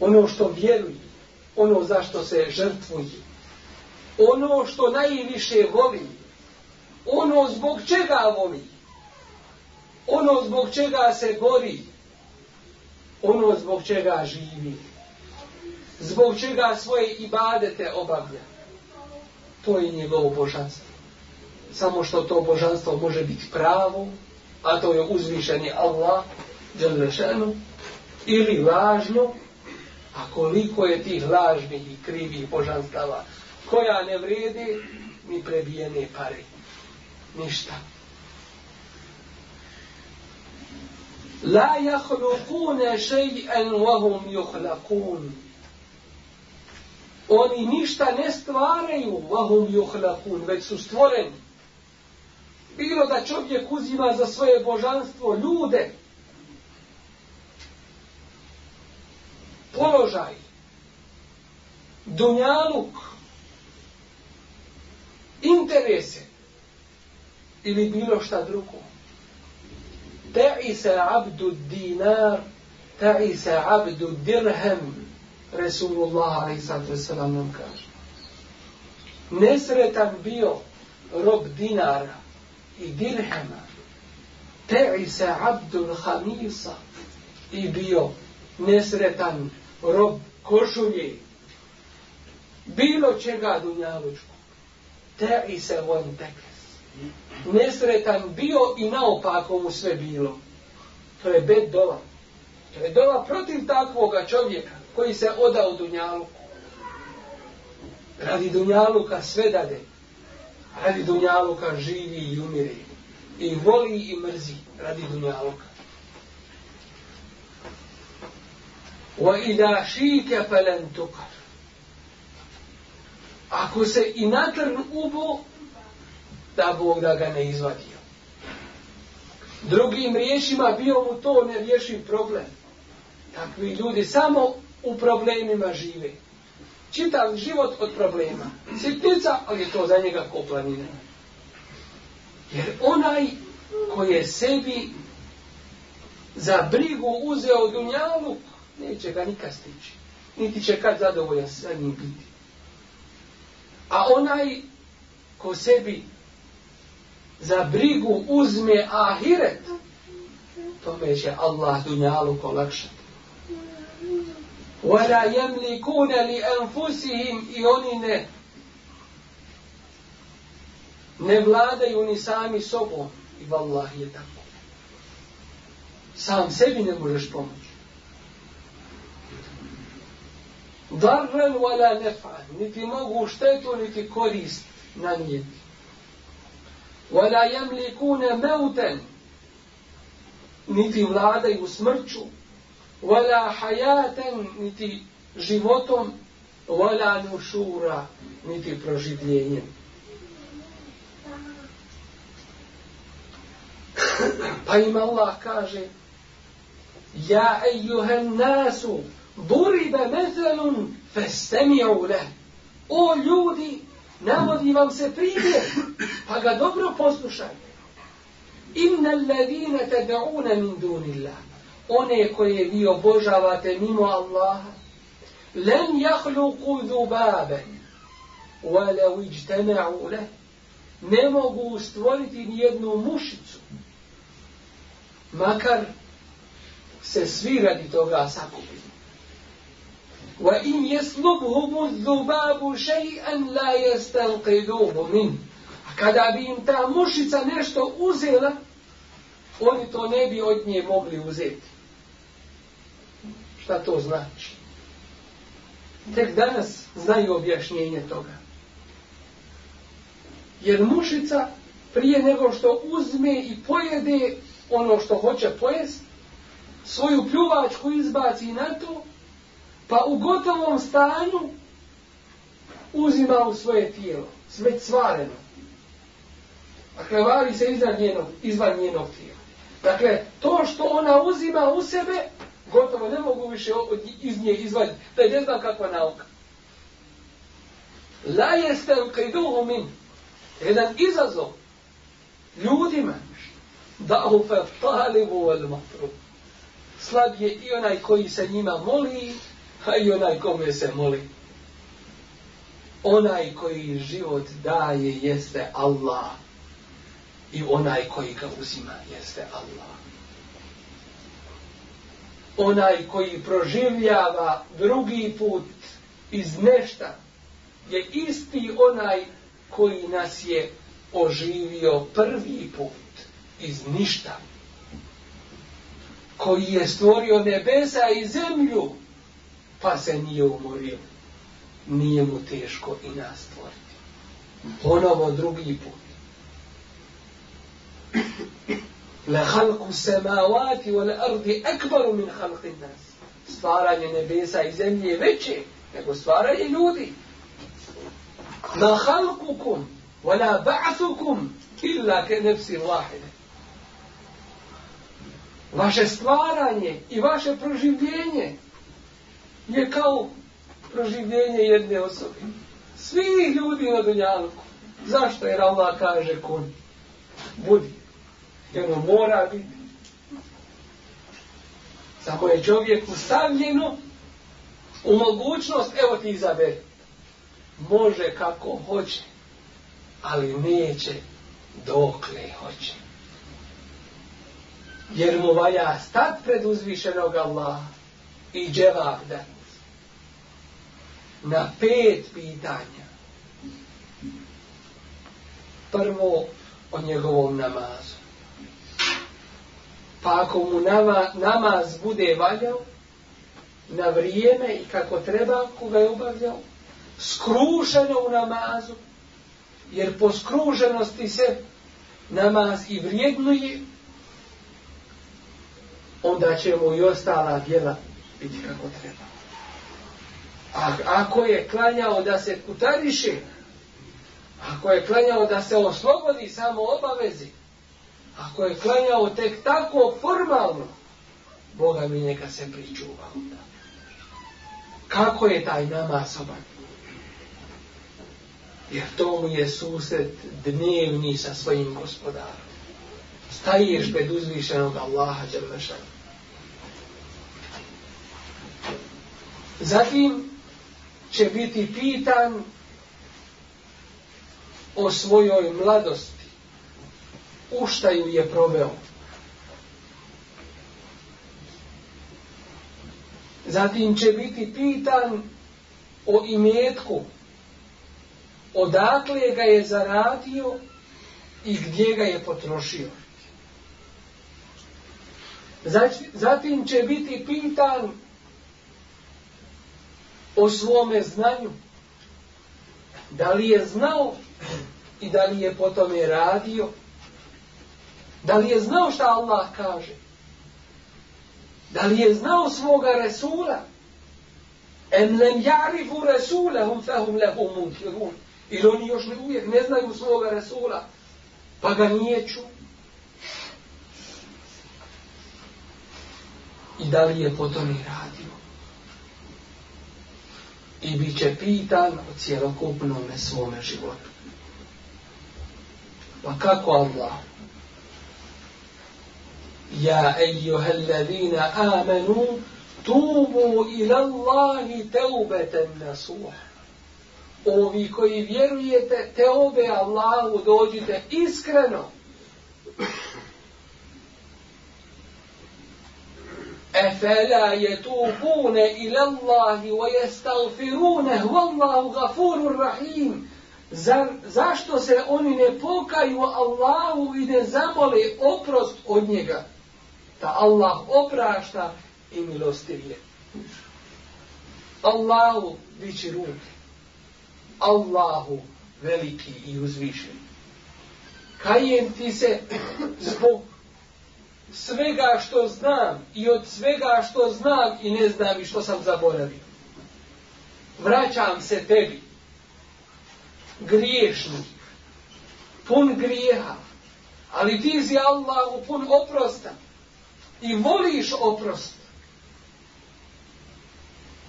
ono što vjeruje ono zašto se žrtvuje ono što najviše voli ono zbog čega voli ono zbog čega se gori, ono zbog čega živi, zbog čega svoje ibadete obavlja. To je njegovo božanstvo. Samo što to božanstvo može biti pravo, a to je uzvišeni Allah, Đelešenu, ili lažno, a koliko je tih lažnih i krivih božanstava, koja ne vrede, ni prebijene pare. Ništa. La jahlukune shay'an wa hum. Oni ništa ne stvaraju, vahum hum već su stvoreni. Bilo da čovjek uzima za svoje božanstvo ljude, položaj, dunjaluk, interese ili bilo šta drugo. Te'i se abdu dinar, te'i se abdu dirhem, Resulullah a.s. nam kaže. Nesretan bio rob dinara i dirhema, ta'isa se abdu l'hamisa i bio nesretan rob košulje, bilo čega dunjavučku, ta'isa se on tekli nesretan bio i naopako mu sve bilo. To je bed dova. To je dova protiv takvoga čovjeka koji se odao Dunjaluku. Radi Dunjaluka sve dade. Radi Dunjaluka živi i umire. I voli i mrzi radi Dunjaluka. وَإِذَا شِيكَ فَلَنْ تُقَرْ Ako se i natrn ubo, da Bog da ga ne izvadio. Drugim riječima bio mu to nerješiv problem. Takvi ljudi samo u problemima žive. Čitav život od problema. Sitnica, ali je to za njega ko planina. Jer onaj koji je sebi za brigu uzeo dunjalu, neće ga nikad stići. Niti će kad zadovoljan sa njim biti. A onaj ko sebi za brigu uzme ahiret, tome će Allah dunjalu kolakšati. وَلَا يَمْلِكُونَ لِأَنْفُسِهِمْ I oni ne. Ne vladaju ni sami sobom. I vallahi je tako. Sam sebi ne možeš pomoći. ضَرًا وَلَا نَفْعًا Niti mogu štetu, niti korist na. Wala yamlikuna mautan, niti vladaju smrću, wala hayatan, niti životom, wala nušura, niti proživljenjem. Pa im Allah kaže, Ja ejuhen nasu, Buribe mezelun festemi'u leh. O ljudi, navodi vam se primjer, pa ga dobro poslušajte. Inna alladine teda'une min dunillah. One koje vi obožavate mimo Allaha, len jahluku dhubaben, wala ijtema'u leh. Ne mogu stvoriti nijednu mušicu, makar se svi radi toga sakupili. وإن يسلبهم الذباب شيئا لا يستنقذوه منه kada bi im ta mušica nešto uzela, oni to ne bi od nje mogli uzeti. Šta to znači? Tek danas znaju objašnjenje toga. Jer mušica prije nego što uzme i pojede ono što hoće pojest, svoju pljuvačku izbaci na to, pa u gotovom stanju uzima u svoje tijelo, sve svareno. Dakle, vari se iznad njenog, izvan njenog tijela. Dakle, to što ona uzima u sebe, gotovo ne mogu više iz nje izvaditi. To je ne znam kakva nauka. La jeste u kajduhu min. Jedan izazov ljudima da ufe talibu al matru. Slab je i onaj koji se njima moli a i onaj kome se moli. Onaj koji život daje jeste Allah. I onaj koji ga uzima jeste Allah. Onaj koji proživljava drugi put iz nešta je isti onaj koji nas je oživio prvi put iz ništa. Koji je stvorio nebesa i zemlju pa se nije umorio. Nije mu teško i nas stvoriti. Ponovo drugi put. La halku samavati wal ardi akbaru min halki nas. Stvaranje nebesa i zemlje je veće nego stvaranje ljudi. Ma halkukum wala ba'thukum illa ka nafsin wahida Vaše stvaranje i vaše proživljenje je kao proživljenje jedne osobe. Svi ljudi na dunjalku. Zašto? Jer Allah kaže kun. Budi. Jer ono mora biti. Samo je čovjek stavljeno u mogućnost, evo ti izaberi. Može kako hoće, ali neće dokle hoće. Jer mu valja stat pred uzvišenog Allaha i dževab dati na pet pitanja. Prvo o njegovom namazu. Pa ako mu nama, namaz bude valjao, na vrijeme i kako treba, koga je obavljao, skrušeno u namazu, jer po skruženosti se namaz i vrijednuje, onda će mu i ostala djela biti kako treba. A ako je klanjao da se kutariše, ako je klanjao da se oslobodi samo obavezi, ako je klanjao tek tako formalno, Boga mi neka se pričuva onda. Kako je taj namaz obavljen? Jer to mu je susret dnevni sa svojim gospodarom. Staješ pred uzvišenog Allaha Đelešana. Zatim će biti pitan o svojoj mladosti. U šta ju je proveo? Zatim će biti pitan o imetku odakle ga je zaradio i gdje ga je potrošio. Zatim će biti pitan o svome znanju. Da li je znao i da li je potom je radio? Da li je znao šta Allah kaže? Da li je znao svoga Resula? Em lem jarifu Rasulahum fahum lehum munkirun. Ili oni još ne uvijek ne znaju svoga Resula, pa ga nije ču. I da li je potom i radio. I bit će pitan o cijelokupnom svome životu. Pa kako Allah? Ja ejuhel ladina amanu tubu ila Allahi teubeten nasuha ovi koji vjerujete, te obe Allahu dođite iskreno. Efela يتوبون tu الله ila Allahi غفور رحيم Zar, rahim. Za, zašto se oni ne pokaju Allahu i ne zamole oprost od njega? Da Allah oprašta i milostiv je. Allahu dići ruke. Allahu veliki i uzvišen. Kajem ti se zbog svega što znam i od svega što znam i ne znam i što sam zaboravio. Vraćam se tebi, griješnik, pun grijeha, ali ti si Allahu pun oprosta i voliš oprost.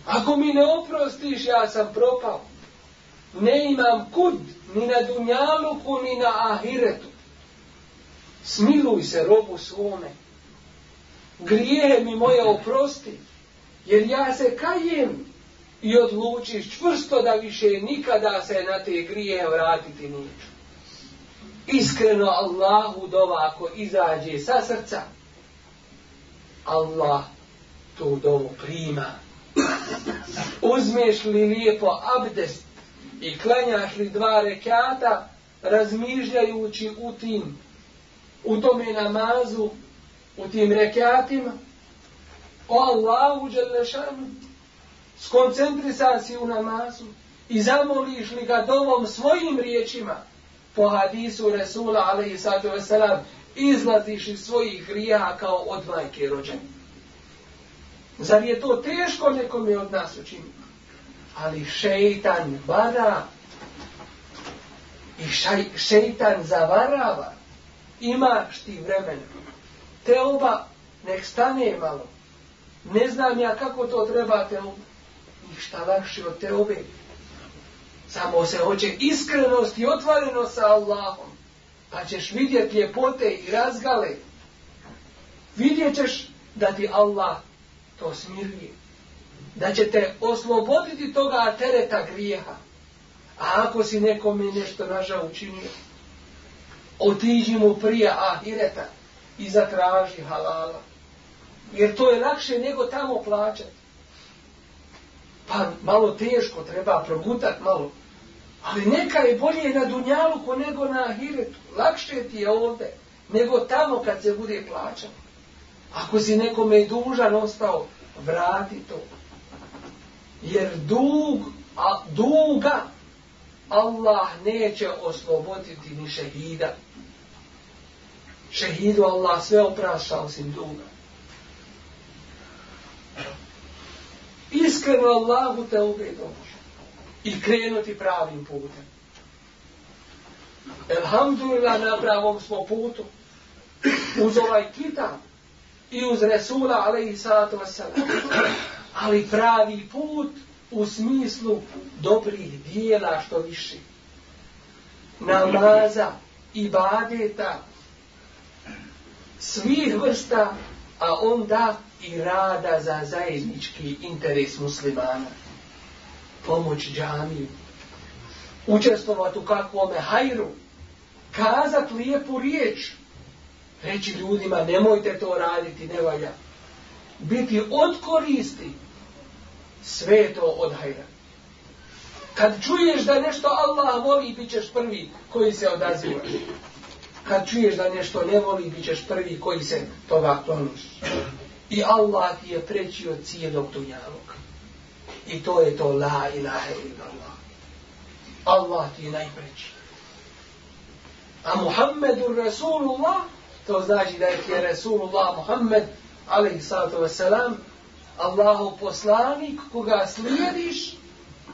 Ako mi ne oprostiš, ja sam propao ne imam kud ni na dunjaluku ni na ahiretu. Smiluj se robu svome. Grijehe mi moje oprosti, jer ja se kajem i odlučiš čvrsto da više nikada se na te grije vratiti neću. Iskreno Allahu dova ako izađe sa srca, Allah tu dovu prima. Uzmeš li lijepo abdest i klanjaš li dva rekata razmišljajući u tim u tome namazu u tim rekatima o Allahu Đelešanu, skoncentrisan si u namazu i zamoliš li ga dovom svojim riječima po hadisu Resula alaihi sallatu wasalam izlaziš iz svojih grija kao od majke rođene. Zar je to teško nekome od nas učiniti? ali šeitan vara i šaj, šeitan zavarava imaš ti vremena te oba nek stane malo. Ne znam ja kako to treba te ništa lakše od te obe samo se hoće iskrenost i otvorenost sa Allahom. Pa ćeš vidjeti ljepote i razgale. Vidjet ćeš da ti Allah to smiruje. Da će te osloboditi toga tereta grijeha. A ako si nekome nešto nažao učinio, otiđi mu prije ahireta i zatraži halala. Jer to je lakše nego tamo plaćati. Pa malo teško, treba progutat malo. Ali neka je bolje na dunjaluku nego na ahiretu. Lakše ti je ovde nego tamo kad se bude plaćati. Ako si nekome dužan ostao, vrati to. Jer dug, a duga Allah neće osloboditi ni šehida. Šehidu Allah sve oprašta osim duga. Iskreno Allahu te ubedom. I krenuti pravim putem. Elhamdulillah na pravom smo putu. Uz ovaj kitab i uz Resula alaihi salatu wasalam. Ali pravi put u smislu dobrih dijela što više. Namaza, ibadeta, svih vrsta, a onda i rada za zajednički interes muslimana. Pomoć džamiju. učestvovati u kakvome hajru. Kazat lijepu riječ. Reći ljudima, nemojte to raditi, ne valja. Biti od koristi. Sve to od hajra. Kad čuješ da nešto Allah voli, bit ćeš prvi koji se odaziva. Kad čuješ da nešto ne voli, bit ćeš prvi koji se toga kloniš. I Allah ti je preći od cijelog dunjaloga. I to je to la ilaha illallah. Allah ti je najpreći. A Muhammedur Rasulullah, to znači da je ti je Rasulullah Muhammed, alaihi sallatu wasalam, Allahov poslanik koga slijediš,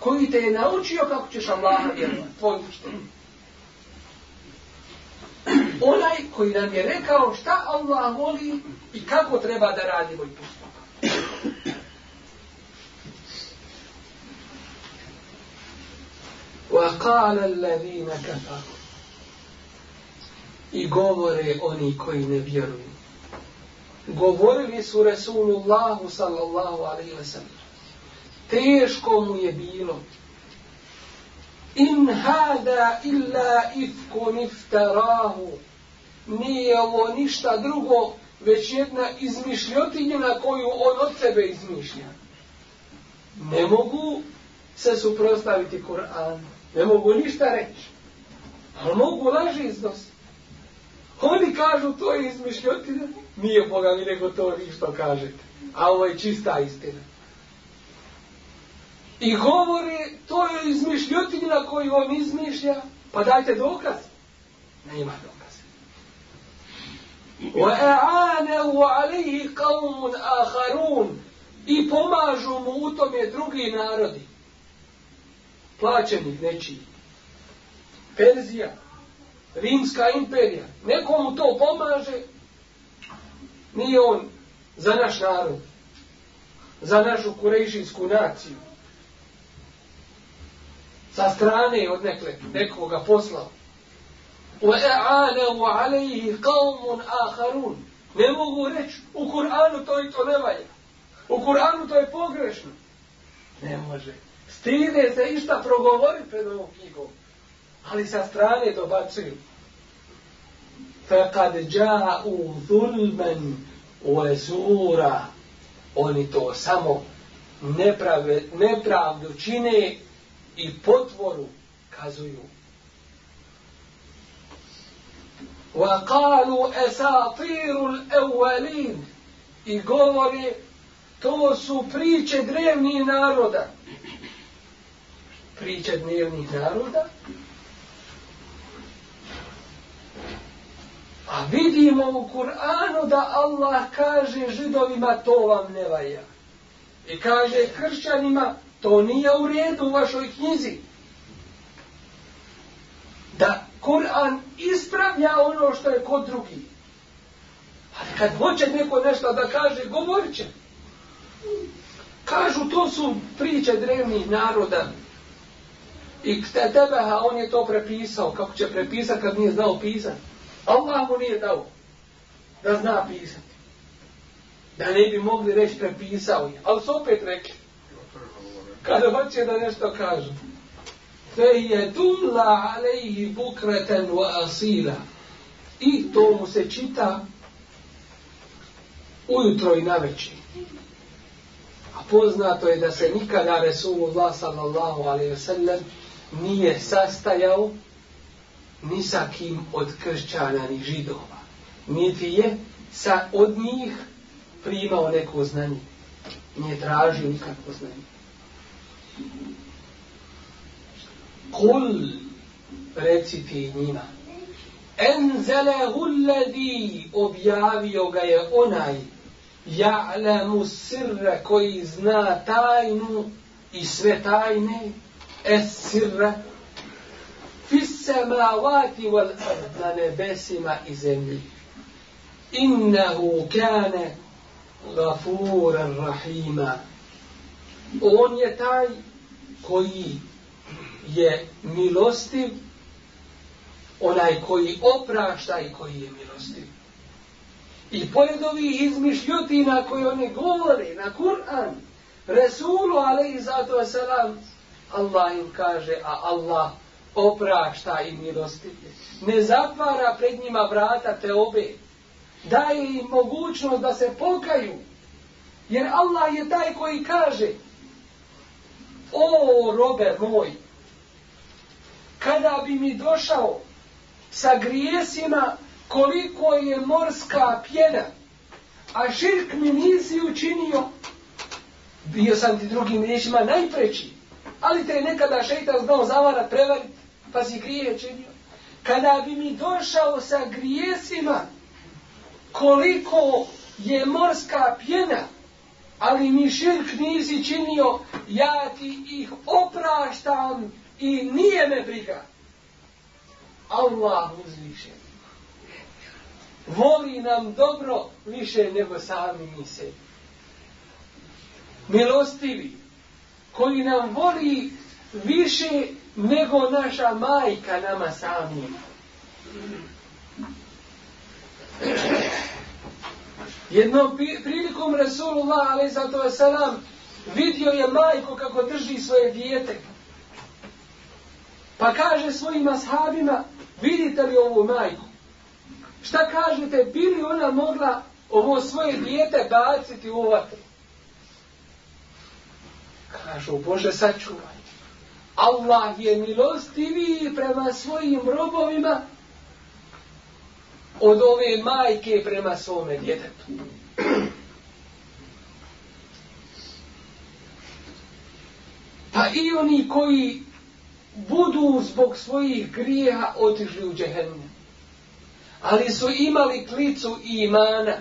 koji te je naučio kako ćeš Allaha vjerovati, tvoj učitelj Onaj koji nam je rekao šta Allah voli i kako treba da radimo i postupak. وقال الذين كفروا i govore oni koji ne vjeruju govorili su Resulullahu sallallahu alaihi wa sallam. Teško mu je bilo. In hada illa ifkun iftarahu. Nije ovo ništa drugo, već jedna izmišljotinjena koju on od sebe izmišlja. Ne mogu se suprostaviti Kur'anu. Ne mogu ništa reći. Ali mogu laži iznositi. Oni kažu to je izmišljotina. Nije Boga mi nego to vi što kažete. A ovo je čista istina I govori, to je izmišljotina koju on izmišlja. Pa dajte dokaz. Nema dokaz. وَاَعَانَهُ عَلَيْهِ قَوْمٌ آخَرُونَ I pomažu mu u tome drugi narodi. Plaćenih nečiji. Perzija. Rimska imperija. Nekomu to pomaže, nije on za naš narod, za našu kurejšijsku naciju. Sa strane od nekle, nekoga poslao. وَاَعَانَهُ عَلَيْهِ قَوْمٌ آخَرُونَ Ne mogu reći, u Kur'anu to i to ne valja. U Kur'anu to je pogrešno. Ne može. Stide se išta progovori pred ovom knjigom. Ali sa strane dobacuju. فَقَدْ جَاءُوا ظُلْمًا وَزُورًا Oni to samo neprave, nepravdu čine i potvoru kazuju. وَقَالُوا أَسَاطِيرُ الْأَوَّلِينَ I govore, to su priče drevnih naroda. Priče drevnih naroda A vidimo u Kur'anu da Allah kaže židovima to vam ne vaja. I kaže kršćanima to nije u redu u vašoj knjizi. Da Kur'an ispravlja ono što je kod drugi. Ali kad hoće neko nešto da kaže, govorit će. Kažu, to su priče drevnih naroda. I tebeha, on je to prepisao. Kako će prepisat kad nije znao pisat? Allah mu nije dao da zna pisati. Da ne bi mogli reći prepisao je. Ali su opet rekli. Kada hoće da nešto kažu. Fe je dulla alejhi bukreten wa asila. I to mu se čita ujutro i na večer. A poznato je da se nikada Resulullah sallallahu alaihi wa sallam nije sastajao ni sa kim od kršćana ni židova. Niti je sa od njih primao neko znanje. Nije tražio nikakvo znanje. Kul, reci ti njima, enzelehu ledi, objavio ga je onaj, ja'lamu sirra koji zna tajnu i sve tajne, es sirra, fis samavati wal ard, na nebesima i zemlji. Innehu kane gafuran rahima. On je taj koji je milostiv, onaj koji oprašta i koji je milostiv. I pored ovih izmišljotina koje oni govore na Kur'an, Resulu alaihi zato wasalam, Allah im kaže, a Allah oprašta i milostiv. Ne zatvara pred njima vrata te obe. Daje im mogućnost da se pokaju. Jer Allah je taj koji kaže, o robe moj, kada bi mi došao sa grijesima koliko je morska pjena, a širk mi nisi učinio, bio sam ti drugim riječima najpreći, ali te je nekada šeitan znao zavarat, prevarit, pa si grije činio. Kada bi mi došao sa grijesima koliko je morska pjena, ali mi širk nisi činio, ja ti ih opraštam i nije me briga. Allah uzviše. Voli nam dobro više nego sami mi se. Milostivi, koji nam voli više nego naša majka nama samima. Jednom prilikom Rasulullah a.s. vidio je majko kako drži svoje dijete. Pa kaže svojim ashabima, vidite li ovu majku? Šta kažete, bi li ona mogla ovo svoje dijete baciti u vatru? Kažu, Bože, sačuvaj. Allah je milostiviji prema svojim robovima od ove majke prema svome djetetu. Pa i oni koji budu zbog svojih grijeha otišli u džehennem. Ali su imali klicu imana.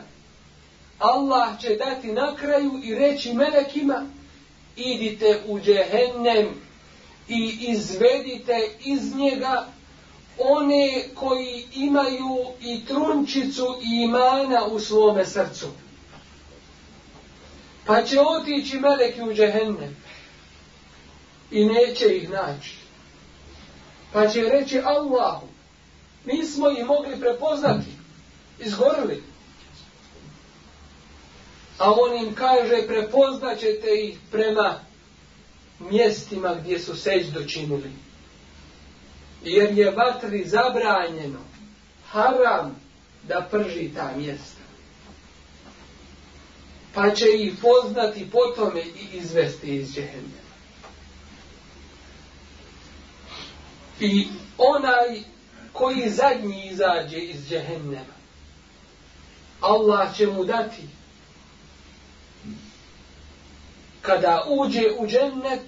Allah će dati na kraju i reći melekima idite u džehennem i izvedite iz njega one koji imaju i trunčicu imana u svome srcu. Pa će otići meleki u džehennem i neće ih naći. Pa će reći Allahu, mi smo ih mogli prepoznati, izgorili. A on im kaže, prepoznaćete ih prema mjestima gdje su seć dočinuli. Jer je vatri zabranjeno, haram, da prži ta mjesta. Pa će ih poznati potome i izvesti iz džehennema. I onaj koji zadnji izađe iz džehennema, Allah će mu dati kada uđe u džennet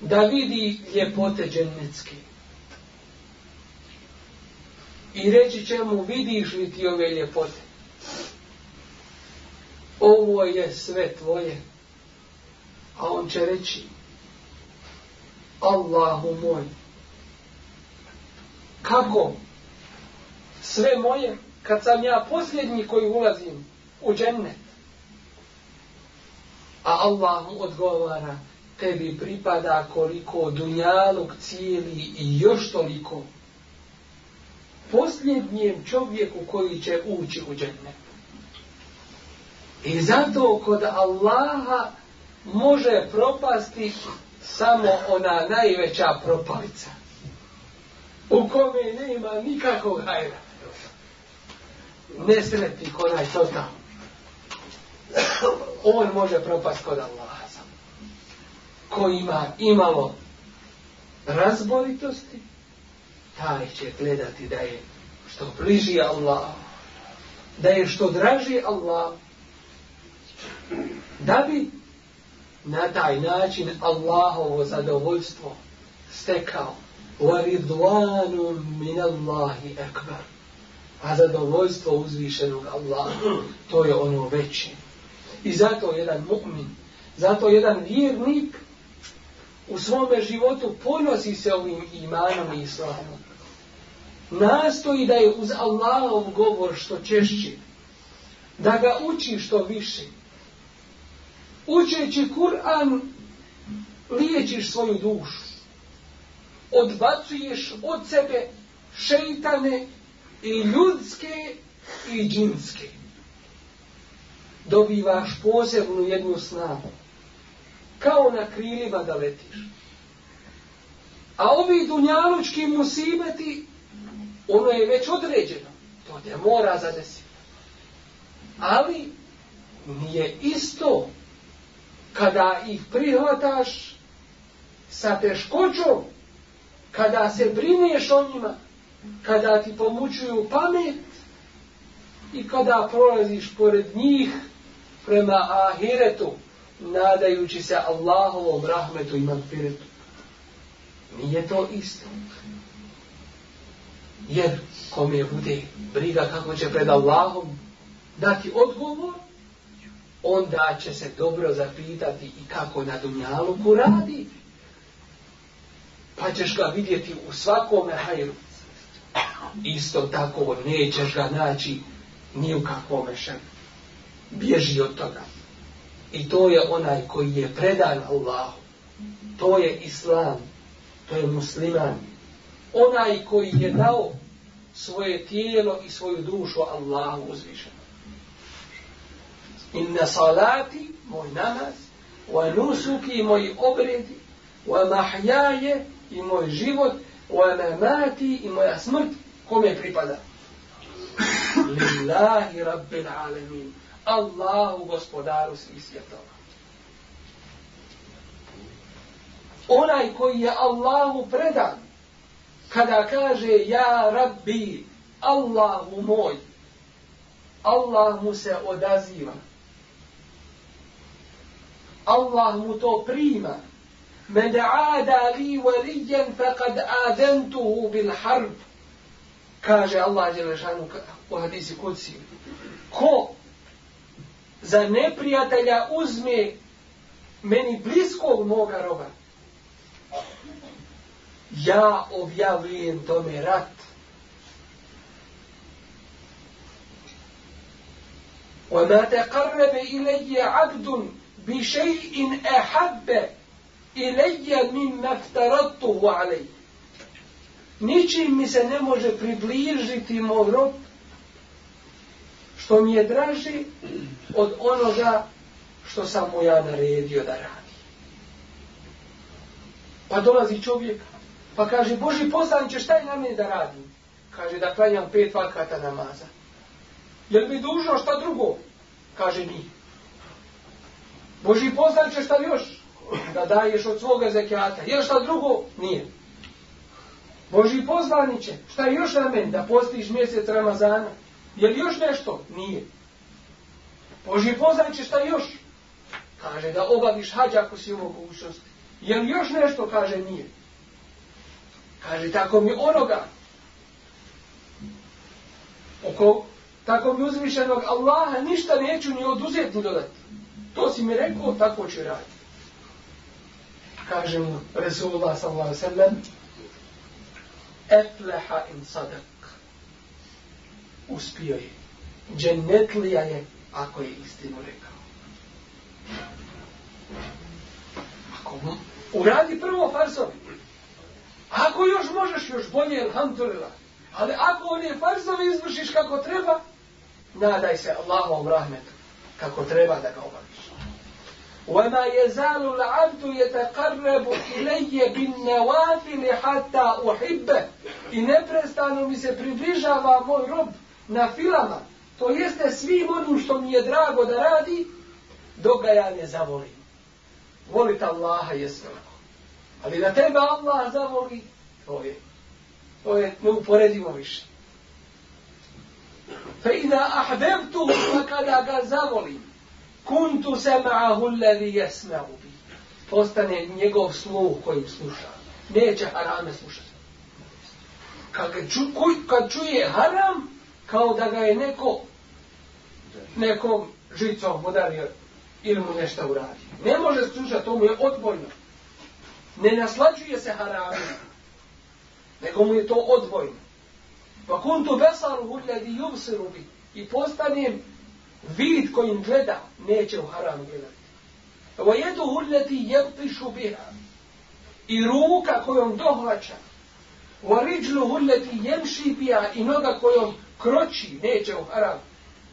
da vidi ljepote džennetske. I reći će mu vidiš li ti ove ljepote? Ovo je sve tvoje. A on će reći Allahu moj kako sve moje kad sam ja posljednji koji ulazim u džennet a Allah mu odgovara tebi pripada koliko dunjalog cijeli i još toliko posljednjem čovjeku koji će ući u džennet i zato kod Allaha može propasti samo ona najveća propalica u kome nema nikakvog hajra. Nesretnik onaj total. On može propast kod Allaha. Ko ima imalo razboritosti, taj će gledati da je što bliži Allah, da je što draži Allah Da bi na taj način Allahovo zadovoljstvo stekao. وَرِضْوَانُ مِنَ min أَكْبَرُ akbar. A zadovoljstvo uzvišenog Allaha, to je ono veće. I zato jedan mu'min, zato jedan vjernik u svome životu ponosi se ovim imanom i islamom. Nastoji da je uz Allahov govor što češće, da ga uči što više. Učeći Kur'an, liječiš svoju dušu. Odbacuješ od sebe šeitane i ljudske i džinske. Dobivaš posebnu jednu snagu. Kao na krilima da letiš. A ovi dunjalučki musibeti, ono je već određeno. To te mora zadesiti. Ali nije isto kada ih prihvataš sa teškoćom, kada se brineš o njima, kada ti pomučuju pamet i kada prolaziš pored njih prema ahiretu, nadajući se Allahovom rahmetu i magfiretu. Nije to isto. Jer kome bude briga kako će pred Allahom dati odgovor, onda će se dobro zapitati i kako na Dunjaluku radi. Pa ćeš ga vidjeti u svakome hajru. Isto tako nećeš ga naći ni u kakvome šem. Bježi od toga. I to je onaj koji je predan Allahu. To je Islam. To je musliman. Onaj koji je dao svoje tijelo i svoju dušu Allahu uzvišeno. Inna salati, moj namaz, wa nusuki, moj obredi, wa mahjaje, i moj život, wa mamati, i moja smrt, kome pripada? Lillahi rabbil alamin. Allahu gospodaru svih svjetova. Onaj koji je Allahu predan, kada kaže ja rabbi, Allahu moj, Allah mu se odaziva. Allah mu to prima. Men aada li walijen faqad adentuhu bil harb. Kaže Allah Đelešanu u hadisi kuci. Ko za neprijatelja uzme meni bliskog moga roba, ja objavljujem tome rat. وما تقرب إلي عبد بشيء أحب إلي مما افترضته عليه ničim mi se ne može približiti moj rob što mi je draži od onoga što sam mu ja naredio da radi. Pa dolazi čovjek, pa kaže, Boži poslaniće, šta je na mene da radim? Kaže, da klanjam pet vakata namaza. Jel li mi dužno šta drugo? Kaže, nije. Boži poslaniće, šta još? Da daješ od svoga zekijata. Jel šta drugo? Nije. Boži poslaniće, šta je još na meni? Da postiš mjesec Ramazana. Jel još nešto? Nije. Boži poznaće šta još? Kaže da obaviš hađ ako si u mogućnosti. Jel još nešto? Kaže nije. Kaže tako mi onoga. Oko tako mi uzvišenog Allaha ništa neću ni oduzeti ni dodati. To si mi rekao, tako ću raditi. Kaže mu Resulullah sallallahu sallam Efleha in sadak uspio je. Džennetlija je ako je istinu rekao. Ako mu uradi prvo farsovi. Ako još možeš, još bolje, alhamdulillah. Ali ako one farsovi izvršiš kako treba, nadaj se Allahom rahmetu kako treba da ga obaviš. وما يزال العبد يتقرب إلي بالنوافل حتى أحبه i neprestano mi se približava moj rob na filama, to jeste svim onim što mi je drago da radi, dok ga ja ne zavolim. Volite Allaha je sve lako. Ali da tebe Allah zavoli, to je, to je neuporedivo više. Fe i da ahbebtu, pa kada ga zavolim, kuntu sam'ahu levi yasma'u bi. Postane njegov sluh kojim sluša. Neće harame slušati. Kad, ču, kad čuje haram, kao da ga je neko nekom žicom podario ili mu nešto uradio. Ne može slušati, to mu je odbojno. Ne naslađuje se haramima, nego mu je to odvojno. Pa kuntu besaru hulljadi yubsiru bi i postanem vid kojim gleda, neće u haram gledati. Ovo jedu hulljadi jebtišu biha i ruka kojom dohvaća Wa rijluhu allati yamshi biha i noga kojom kroči neće u haram,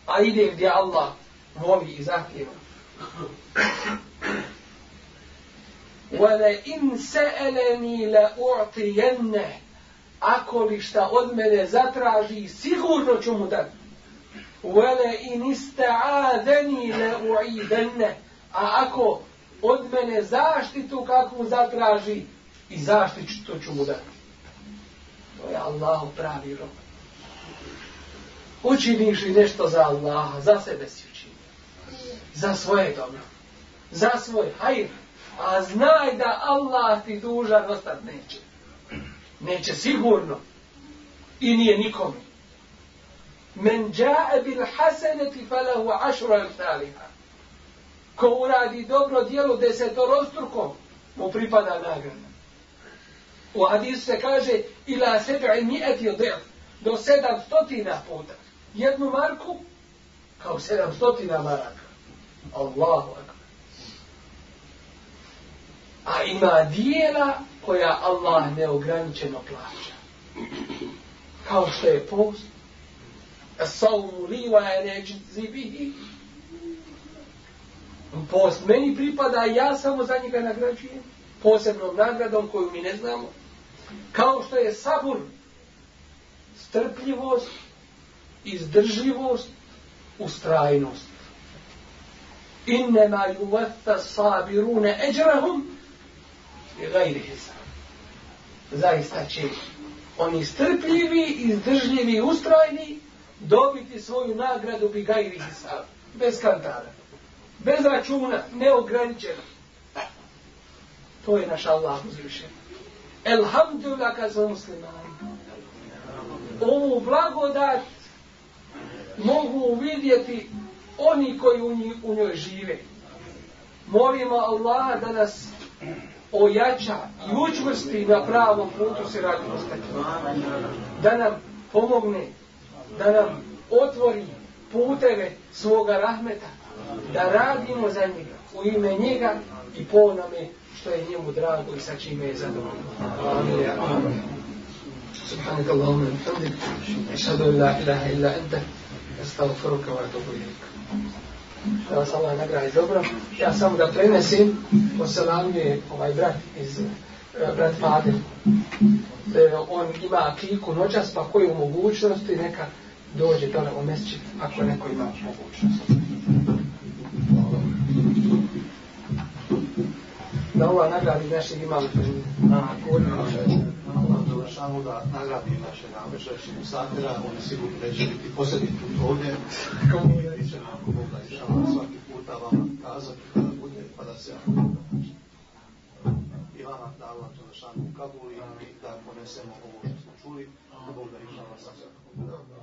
a ide gdje Allah voli i zahtjeva. Wala in sa'alani la u'tiyanna ako li šta od mene zatraži sigurno ću mu dati. Wala in ista'adani la u'idanna a ako od mene zaštitu kakvu zatraži i zaštitu ću mu dati. To je Allah pravi rob. Učiniš li nešto za Allaha, za sebe si učinio. Za svoje dobro. Za svoj hajr. A znaj da Allah ti dužan ostat neće. Neće sigurno. I nije nikome. Men džae bil haseneti falahu ašra al. Ko uradi dobro dijelo desetorostrukom, mu pripada nagrada. U hadisu se kaže ila sebi mi'ati dhif do 700 puta. Jednu marku kao 700 maraka. Allahu akbar. A ima dijela koja Allah neograničeno plaća. Kao što je post. As-sawmu li wa anajzi bihi. Post meni pripada, ja samo za njega nagrađujem posebnom nagradom koju mi ne znamo kao što je sabur strpljivost izdržljivost ustrajnost innema yuvatha sabirune eđrahum gajri hisab zaista će oni strpljivi izdržljivi ustrajni dobiti svoju nagradu bi gajri hisab bez kantara. Bez računa neograničeno. To je naš Allah uzvišen. Elhamdulillah kad smo muslimani. Ovu blagodat mogu uvidjeti oni koji u, njoj, u njoj žive. Molimo Allaha da nas ojača i učvrsti na pravom putu se radi ostati. Da nam pomogne, da nam otvori puteve svoga rahmeta, da radimo za njega, u ime njega i po name što je njemu drago i sa čime je zadovoljno. Amin. سبحانك اللهم وبحمدك اشهد ان لا اله الا انت استغفرك واتوب اليك da vas Allah nagradi dobro. Ja samo da prenesim, poselamuje ovaj brat iz brat Fadil. E, on ima akiku noćas, pa koji u mogućnosti neka dođe dole u mesčit, ako neko ima mogućnost. da ova nagradi naših imama na kodinu Allah Đelešanu da nagradi naše namešaši Musafira, oni sigurno neće biti posljednji put ovdje. I će nam ako Bog da svaki puta vama kazati kada bude, pa da se i vama da Allah Đelešanu ukabuli i da ponesemo ovo što smo čuli. Bog da išala sa svakog.